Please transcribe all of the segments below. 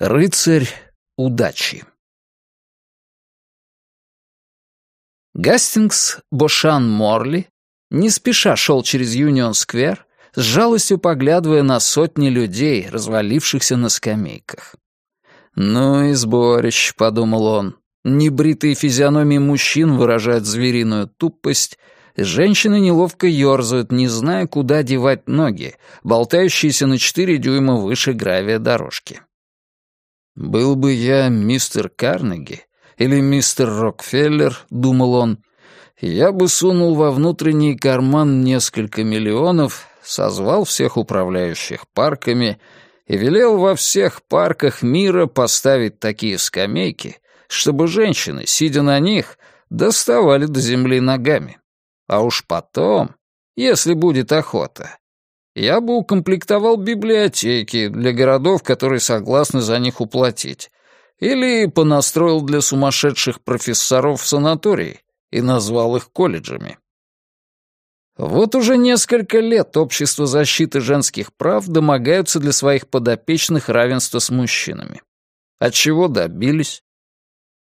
Рыцарь удачи. Гастингс Бошан Морли не спеша шел через Юнион-сквер, с жалостью поглядывая на сотни людей, развалившихся на скамейках. «Ну и сборище», — подумал он. Небритые физиономии мужчин выражают звериную тупость, женщины неловко ерзают, не зная, куда девать ноги, болтающиеся на четыре дюйма выше гравия дорожки. «Был бы я мистер Карнеги или мистер Рокфеллер», — думал он, — «я бы сунул во внутренний карман несколько миллионов, созвал всех управляющих парками и велел во всех парках мира поставить такие скамейки, чтобы женщины, сидя на них, доставали до земли ногами. А уж потом, если будет охота, я бы укомплектовал библиотеки для городов, которые согласны за них уплатить, или понастроил для сумасшедших профессоров в санатории и назвал их колледжами. Вот уже несколько лет общество защиты женских прав домогаются для своих подопечных равенства с мужчинами. От чего добились?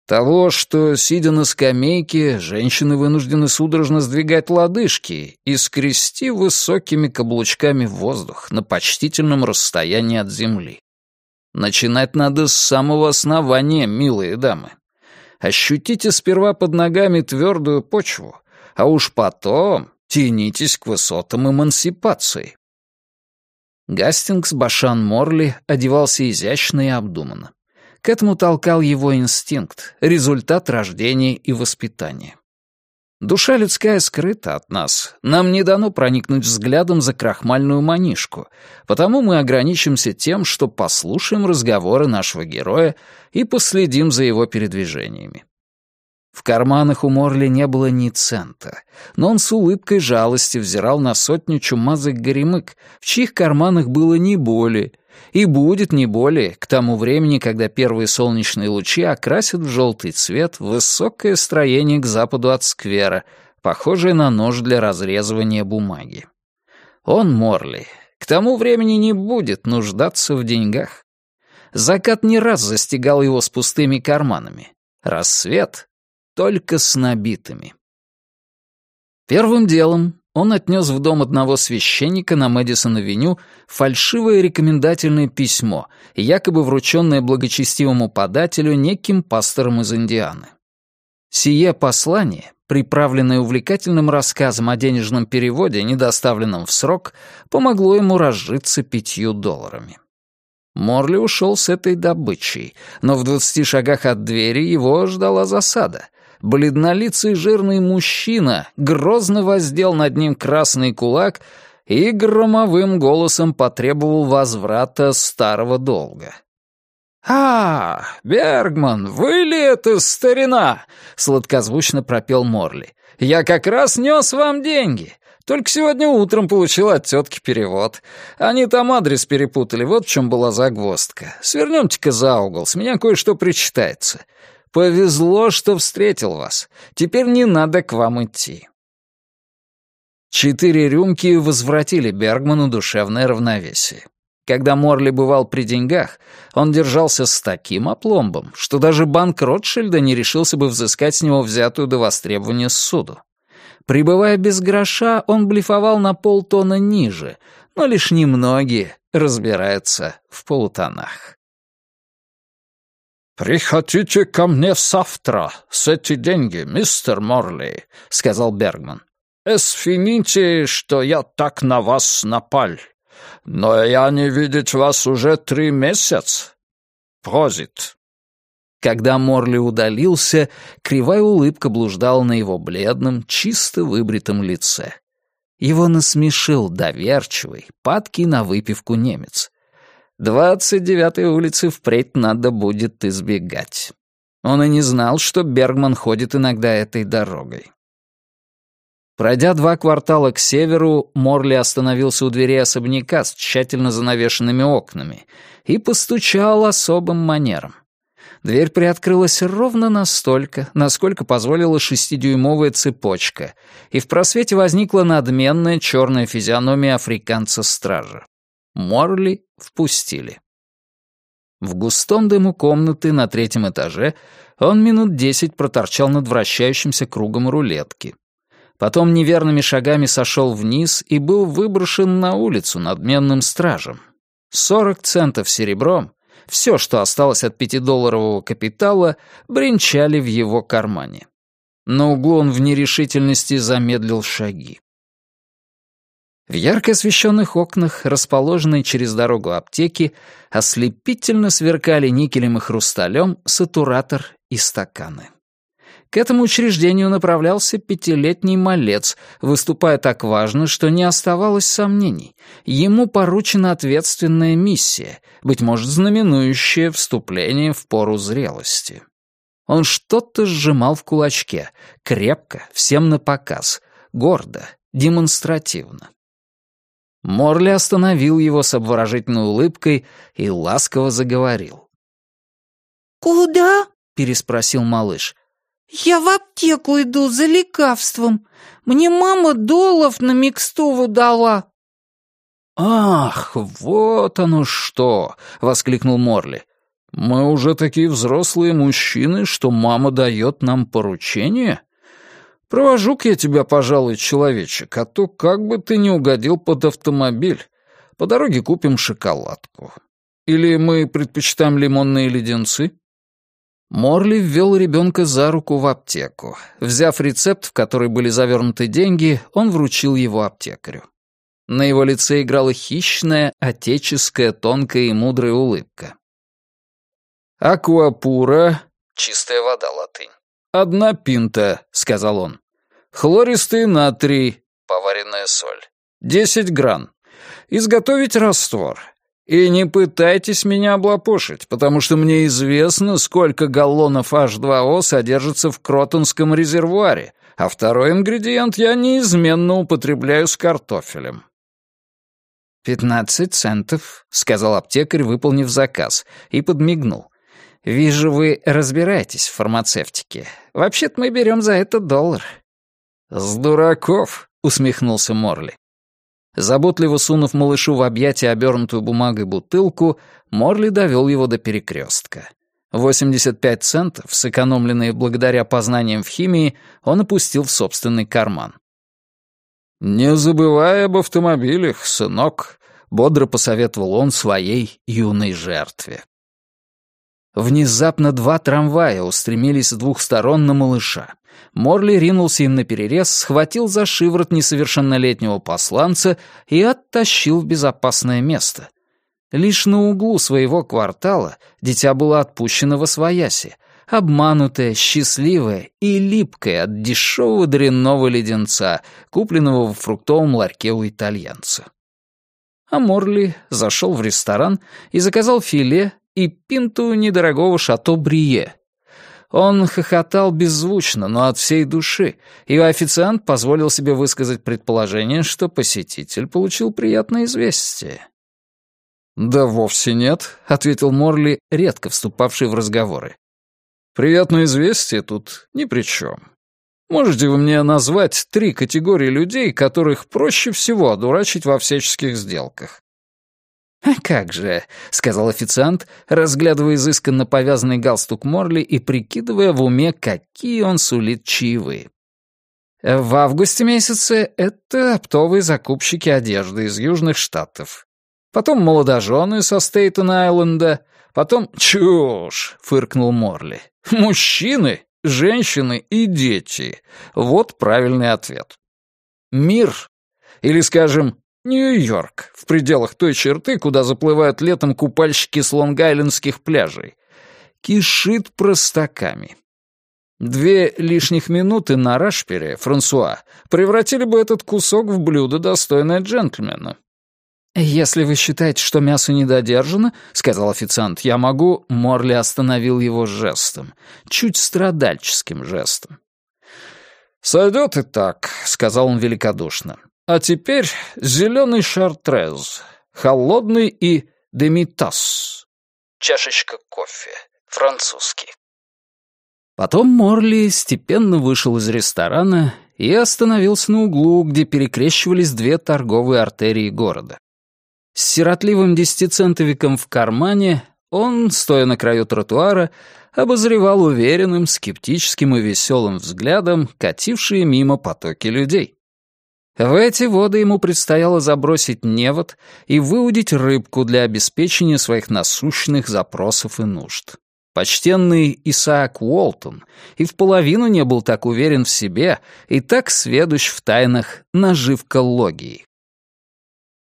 Того, что, сидя на скамейке, женщины вынуждены судорожно сдвигать лодыжки и скрести высокими каблучками воздух на почтительном расстоянии от земли. Начинать надо с самого основания, милые дамы. Ощутите сперва под ногами твердую почву, а уж потом тянитесь к высотам эмансипации. Гастингс Башан Морли одевался изящно и обдуманно. К этому толкал его инстинкт, результат рождения и воспитания. Душа людская скрыта от нас. Нам не дано проникнуть взглядом за крахмальную манишку, потому мы ограничимся тем, что послушаем разговоры нашего героя и последим за его передвижениями. В карманах у Морли не было ни цента, но он с улыбкой жалости взирал на сотню чумазых горемык, в чьих карманах было не более — и будет не более к тому времени, когда первые солнечные лучи окрасят в желтый цвет высокое строение к западу от сквера, похожее на нож для разрезывания бумаги. Он, Морли, к тому времени не будет нуждаться в деньгах. Закат не раз застигал его с пустыми карманами. Рассвет — только с набитыми. Первым делом он отнес в дом одного священника на Мэдисон-авеню фальшивое рекомендательное письмо, якобы врученное благочестивому подателю неким пастором из Индианы. Сие послание, приправленное увлекательным рассказом о денежном переводе, недоставленном в срок, помогло ему разжиться пятью долларами. Морли ушел с этой добычей, но в двадцати шагах от двери его ждала засада — бледнолицый жирный мужчина грозно воздел над ним красный кулак и громовым голосом потребовал возврата старого долга. «А, Бергман, вы ли это старина?» — сладкозвучно пропел Морли. «Я как раз нес вам деньги. Только сегодня утром получил от тетки перевод. Они там адрес перепутали, вот в чем была загвоздка. Свернемте-ка за угол, с меня кое-что причитается. Повезло, что встретил вас. Теперь не надо к вам идти». Четыре рюмки возвратили Бергману душевное равновесие. Когда Морли бывал при деньгах, он держался с таким опломбом, что даже банк Ротшильда не решился бы взыскать с него взятую до востребования суду. Прибывая без гроша, он блефовал на полтона ниже, но лишь немногие разбираются в полутонах. «Приходите ко мне завтра с эти деньги, мистер Морли», — сказал Бергман. «Эсфините, что я так на вас напал. Но я не видеть вас уже три месяца. Прозит». Когда Морли удалился, кривая улыбка блуждала на его бледном, чисто выбритом лице. Его насмешил доверчивый, падкий на выпивку немец. Двадцать девятой улицы впредь надо будет избегать. Он и не знал, что Бергман ходит иногда этой дорогой. Пройдя два квартала к северу, Морли остановился у дверей особняка с тщательно занавешенными окнами и постучал особым манером. Дверь приоткрылась ровно настолько, насколько позволила шестидюймовая цепочка, и в просвете возникла надменная черная физиономия африканца-стража. Морли впустили. В густом дыму комнаты на третьем этаже он минут десять проторчал над вращающимся кругом рулетки. Потом неверными шагами сошел вниз и был выброшен на улицу надменным стражем. Сорок центов серебром, все, что осталось от пятидолларового капитала, бренчали в его кармане. На углу он в нерешительности замедлил шаги. В ярко освещенных окнах, расположенной через дорогу аптеки, ослепительно сверкали никелем и хрусталем сатуратор и стаканы. К этому учреждению направлялся пятилетний малец, выступая так важно, что не оставалось сомнений. Ему поручена ответственная миссия, быть может, знаменующая вступление в пору зрелости. Он что-то сжимал в кулачке, крепко, всем на показ, гордо, демонстративно. Морли остановил его с обворожительной улыбкой и ласково заговорил. «Куда?» — переспросил малыш. «Я в аптеку иду за лекарством. Мне мама доллов на микстову дала». «Ах, вот оно что!» — воскликнул Морли. «Мы уже такие взрослые мужчины, что мама дает нам поручение?» Провожу-ка я тебя, пожалуй, человечек, а то как бы ты не угодил под автомобиль. По дороге купим шоколадку. Или мы предпочитаем лимонные леденцы?» Морли ввел ребенка за руку в аптеку. Взяв рецепт, в который были завернуты деньги, он вручил его аптекарю. На его лице играла хищная, отеческая, тонкая и мудрая улыбка. «Аквапура» — чистая вода латынь. «Одна пинта», — сказал он. «Хлористый натрий, поваренная соль. Десять гран. Изготовить раствор. И не пытайтесь меня облапошить, потому что мне известно, сколько галлонов H2O содержится в Кротонском резервуаре, а второй ингредиент я неизменно употребляю с картофелем». «Пятнадцать центов», — сказал аптекарь, выполнив заказ, и подмигнул. «Вижу, вы разбираетесь в фармацевтике. Вообще-то мы берем за это доллар». «С дураков», — усмехнулся Морли. Заботливо сунув малышу в объятия обернутую бумагой бутылку, Морли довел его до перекрестка. 85 центов, сэкономленные благодаря познаниям в химии, он опустил в собственный карман. «Не забывай об автомобилях, сынок», — бодро посоветовал он своей юной жертве. Внезапно два трамвая устремились с двух сторон на малыша. Морли ринулся им на перерез, схватил за шиворот несовершеннолетнего посланца и оттащил в безопасное место. Лишь на углу своего квартала дитя было отпущено во свояси, обманутое, счастливое и липкое от дешевого дрянного леденца, купленного в фруктовом ларьке у итальянца. А Морли зашел в ресторан и заказал филе и пинту недорогого шато Брие. Он хохотал беззвучно, но от всей души, и официант позволил себе высказать предположение, что посетитель получил приятное известие. «Да вовсе нет», — ответил Морли, редко вступавший в разговоры. «Приятное известие тут ни при чем. Можете вы мне назвать три категории людей, которых проще всего одурачить во всяческих сделках? «А как же», — сказал официант, разглядывая изысканно повязанный галстук Морли и прикидывая в уме, какие он сулит чаевые. В августе месяце это оптовые закупщики одежды из Южных Штатов. Потом молодожены со Стейтен-Айленда. Потом... «Чушь!» — фыркнул Морли. «Мужчины, женщины и дети. Вот правильный ответ. Мир, или, скажем, Нью-Йорк, в пределах той черты, куда заплывают летом купальщики с лонг-айлендских пляжей, кишит простаками. Две лишних минуты на рашпере, Франсуа, превратили бы этот кусок в блюдо, достойное джентльмена. «Если вы считаете, что мясо недодержано, — сказал официант, — я могу...» Морли остановил его жестом, чуть страдальческим жестом. «Сойдет и так», — сказал он великодушно. «А теперь зеленый шартрез, холодный и демитас». Чашечка кофе, французский. Потом Морли степенно вышел из ресторана и остановился на углу, где перекрещивались две торговые артерии города. С сиротливым десятицентовиком в кармане он, стоя на краю тротуара, обозревал уверенным, скептическим и веселым взглядом катившие мимо потоки людей. В эти воды ему предстояло забросить невод и выудить рыбку для обеспечения своих насущных запросов и нужд. Почтенный Исаак Уолтон и в половину не был так уверен в себе и так сведущ в тайнах наживкологии.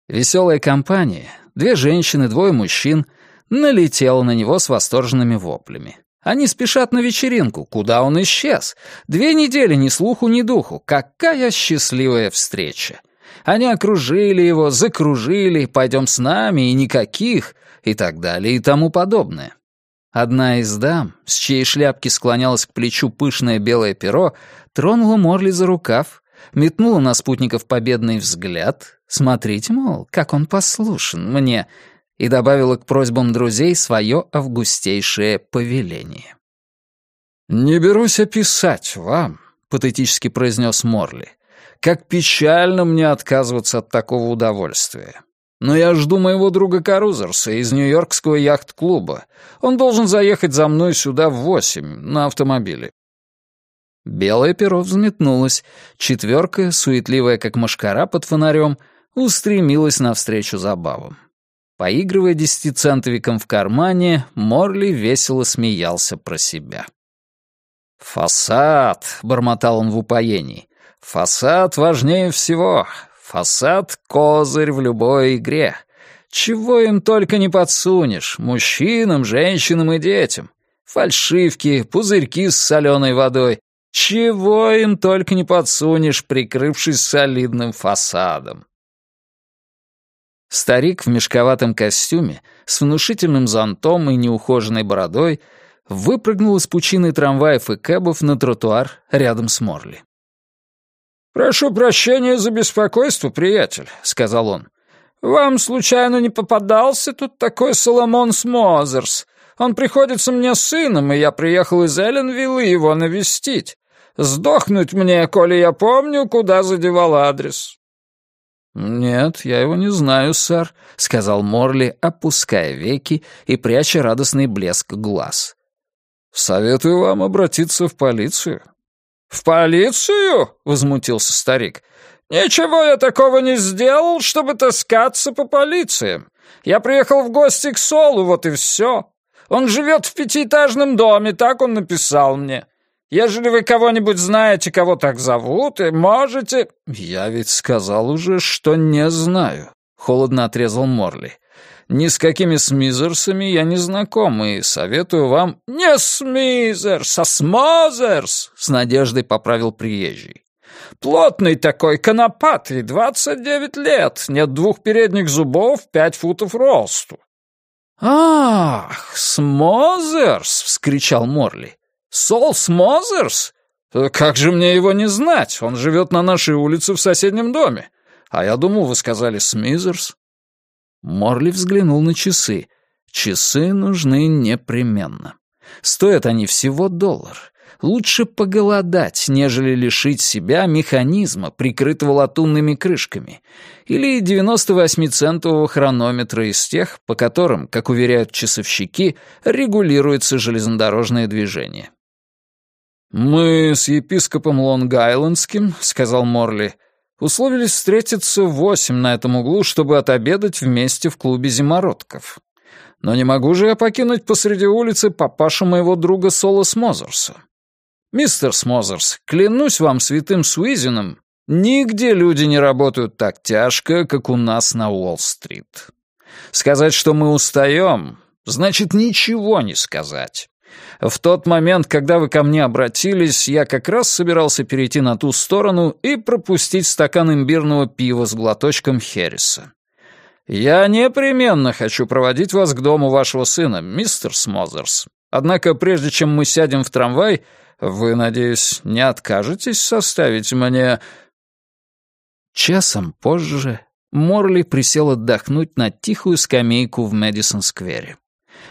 Веселая компания, две женщины, двое мужчин, налетела на него с восторженными воплями. Они спешат на вечеринку. Куда он исчез? Две недели ни слуху, ни духу. Какая счастливая встреча! Они окружили его, закружили, пойдем с нами и никаких, и так далее, и тому подобное. Одна из дам, с чьей шляпки склонялось к плечу пышное белое перо, тронула Морли за рукав, метнула на спутников победный взгляд. Смотрите, мол, как он послушен мне, и добавила к просьбам друзей свое августейшее повеление. «Не берусь описать вам», — патетически произнес Морли, «как печально мне отказываться от такого удовольствия. Но я жду моего друга Карузерса из Нью-Йоркского яхт-клуба. Он должен заехать за мной сюда в восемь на автомобиле». Белое перо взметнулось. Четверка, суетливая как машкара под фонарем, устремилась навстречу забавам. Поигрывая десятицентовиком в кармане, Морли весело смеялся про себя. «Фасад!» — бормотал он в упоении. «Фасад важнее всего. Фасад — козырь в любой игре. Чего им только не подсунешь, мужчинам, женщинам и детям. Фальшивки, пузырьки с соленой водой. Чего им только не подсунешь, прикрывшись солидным фасадом. Старик в мешковатом костюме, с внушительным зонтом и неухоженной бородой, выпрыгнул из пучины трамваев и кэбов на тротуар рядом с Морли. «Прошу прощения за беспокойство, приятель», — сказал он. «Вам, случайно, не попадался тут такой Соломон Смозерс? Он приходится мне сыном, и я приехал из Элленвилла его навестить. Сдохнуть мне, коли я помню, куда задевал адрес». «Нет, я его не знаю, сэр», — сказал Морли, опуская веки и пряча радостный блеск глаз. «Советую вам обратиться в полицию. «В полицию?» — возмутился старик. «Ничего я такого не сделал, чтобы таскаться по полициям. Я приехал в гости к Солу, вот и все. Он живет в пятиэтажном доме, так он написал мне. Ежели вы кого-нибудь знаете, кого так зовут, и можете...» «Я ведь сказал уже, что не знаю», — холодно отрезал Морли. Ни с какими Смизерсами я не знаком, и советую вам...» «Не Смизерс, а Смозерс!» — с надеждой поправил приезжий. «Плотный такой, конопатый, двадцать девять лет, нет двух передних зубов, пять футов росту». «Ах, Смозерс!» — вскричал Морли. «Сол Смозерс? Как же мне его не знать? Он живет на нашей улице в соседнем доме. А я думал, вы сказали Смизерс». Морли взглянул на часы. Часы нужны непременно. Стоят они всего доллар. Лучше поголодать, нежели лишить себя механизма, прикрытого латунными крышками, или 98-центового хронометра из тех, по которым, как уверяют часовщики, регулируется железнодорожное движение. «Мы с епископом Лонг-Айлендским», — сказал Морли, — Условились встретиться в восемь на этом углу, чтобы отобедать вместе в клубе зимородков. Но не могу же я покинуть посреди улицы папашу моего друга Соло Смозерса. Мистер Смозерс, клянусь вам святым Суизином, нигде люди не работают так тяжко, как у нас на Уолл-стрит. Сказать, что мы устаем, значит ничего не сказать. В тот момент, когда вы ко мне обратились, я как раз собирался перейти на ту сторону и пропустить стакан имбирного пива с глоточком Херриса. Я непременно хочу проводить вас к дому вашего сына, мистер Смозерс. Однако прежде чем мы сядем в трамвай, вы, надеюсь, не откажетесь составить мне...» Часом позже Морли присел отдохнуть на тихую скамейку в Мэдисон-сквере.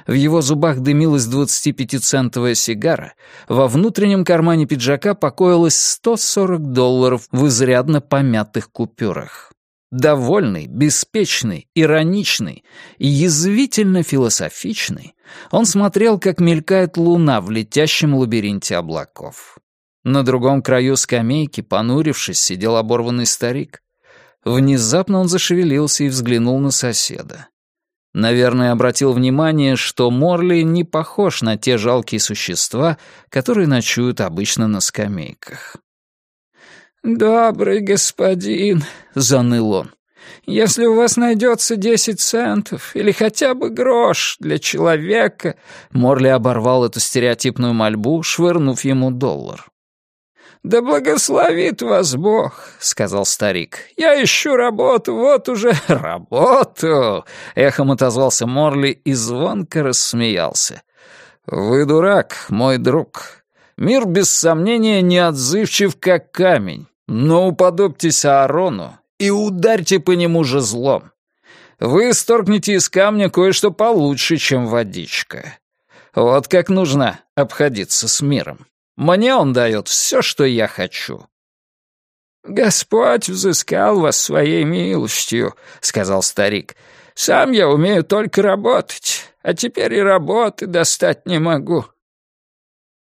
В его зубах дымилась 25-центовая сигара, во внутреннем кармане пиджака покоилось 140 долларов в изрядно помятых купюрах. Довольный, беспечный, ироничный и язвительно философичный, он смотрел, как мелькает луна в летящем лабиринте облаков. На другом краю скамейки, понурившись, сидел оборванный старик. Внезапно он зашевелился и взглянул на соседа. Наверное, обратил внимание, что Морли не похож на те жалкие существа, которые ночуют обычно на скамейках. «Добрый господин», — заныл он, — «если у вас найдется десять центов или хотя бы грош для человека...» Морли оборвал эту стереотипную мольбу, швырнув ему доллар. «Да благословит вас Бог», — сказал старик. «Я ищу работу, вот уже работу!» Эхом отозвался Морли и звонко рассмеялся. «Вы дурак, мой друг. Мир, без сомнения, неотзывчив, как камень. Но уподобьтесь Аарону и ударьте по нему же злом. Вы сторгнете из камня кое-что получше, чем водичка. Вот как нужно обходиться с миром. Мне он дает все, что я хочу». «Господь взыскал вас своей милостью», — сказал старик. «Сам я умею только работать, а теперь и работы достать не могу».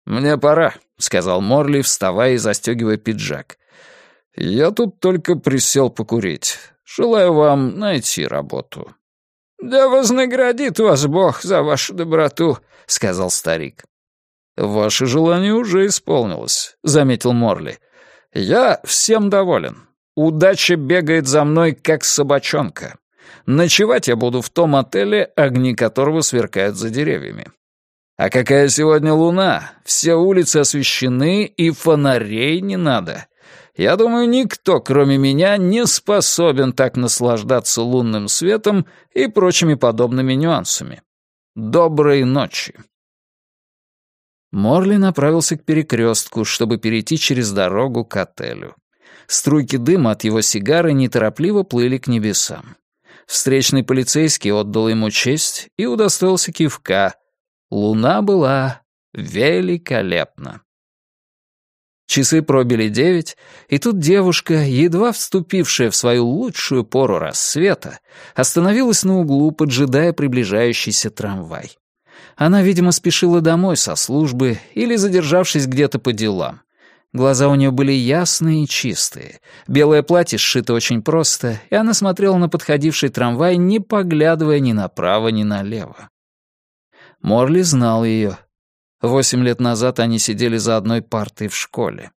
«Мне пора», — сказал Морли, вставая и застегивая пиджак. «Я тут только присел покурить. Желаю вам найти работу». «Да вознаградит вас Бог за вашу доброту», — сказал старик. «Ваше желание уже исполнилось», — заметил Морли. «Я всем доволен. Удача бегает за мной, как собачонка. Ночевать я буду в том отеле, огни которого сверкают за деревьями. А какая сегодня луна? Все улицы освещены, и фонарей не надо. Я думаю, никто, кроме меня, не способен так наслаждаться лунным светом и прочими подобными нюансами. Доброй ночи. Морли направился к перекрестку, чтобы перейти через дорогу к отелю. Струйки дыма от его сигары неторопливо плыли к небесам. Встречный полицейский отдал ему честь и удостоился кивка. Луна была великолепна. Часы пробили девять, и тут девушка, едва вступившая в свою лучшую пору рассвета, остановилась на углу, поджидая приближающийся трамвай. Она, видимо, спешила домой со службы или задержавшись где-то по делам. Глаза у нее были ясные и чистые. Белое платье сшито очень просто, и она смотрела на подходивший трамвай, не поглядывая ни направо, ни налево. Морли знал ее. Восемь лет назад они сидели за одной партой в школе.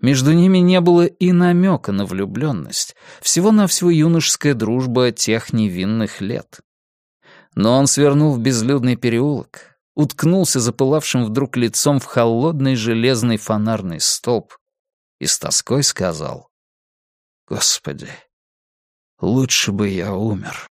Между ними не было и намека на влюбленность, всего-навсего юношеская дружба тех невинных лет. Но он свернул в безлюдный переулок, уткнулся запылавшим вдруг лицом в холодный железный фонарный столб и с тоской сказал «Господи, лучше бы я умер».